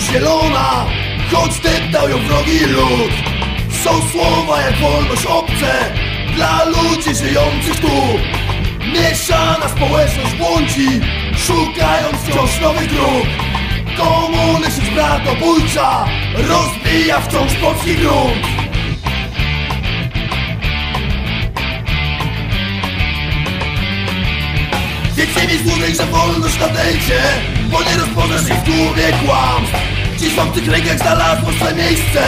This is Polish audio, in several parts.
zielona Choć deptał ją wrogi lud. Są słowa jak wolność obce Dla ludzi żyjących tu. Mieszana społeczność błądzi Szukając wciąż nowych dróg. Komunizm bratobójcza Rozbija wciąż polski grunt. Więc nie mi złudzeń, że wolność nadejdzie Bo nie rozpoznasz jej w tłumie kłamstw. Dziś w tych rękach znalazło swe miejsce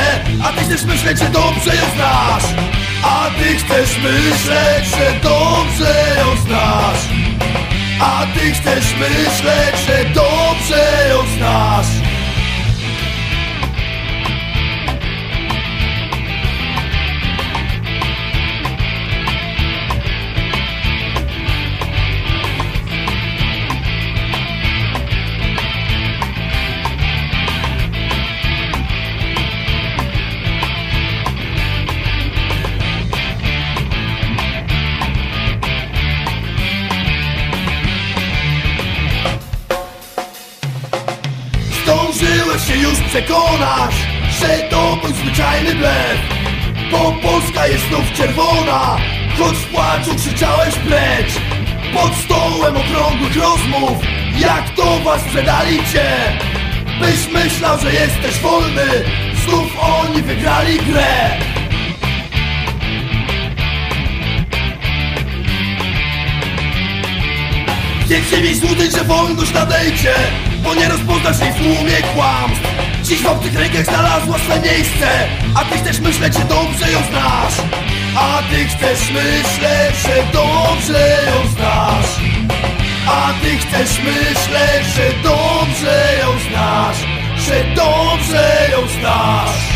A ty chcesz myśleć, że dobrze ją znasz. A ty chcesz myśleć, że dobrze ją znasz. A ty chcesz myśleć, że dobrze ją znasz już przekonać, że to był zwyczajny blef. Bo Polska jest znów czerwona, choć w płaczu krzyczałeś precz Pod stołem okrągłych rozmów, jak to was sprzedali cię Byś myślał, że jesteś wolny, znów oni wygrali grę. Więc nie miej złudzeń, że wolność nadejdzie Bo nie rozpoznasz jej tłumie kłamstw. Dziś w obcych rękach znalazła swe miejsce A ty chcesz myśleć, że dobrze ją znasz. A ty chcesz myśleć, że dobrze ją znasz. A ty chcesz myśleć, że dobrze ją znasz Że dobrze ją znasz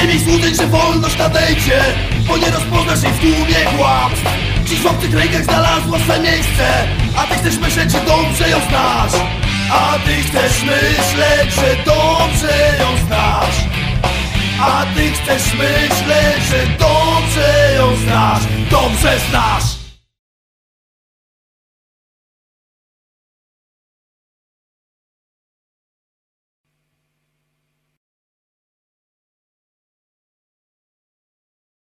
nie miej złudzeń, że wolność nadejdzie Bo nie rozpoznasz jej w tłumie kłamstw. Dziś w obcych rękach znalazła swe miejsce A ty chcesz myśleć, że dobrze ją znasz. A ty chcesz myśleć, że dobrze ją znasz. A ty chcesz myśleć, że dobrze ją znasz. Dobrze znasz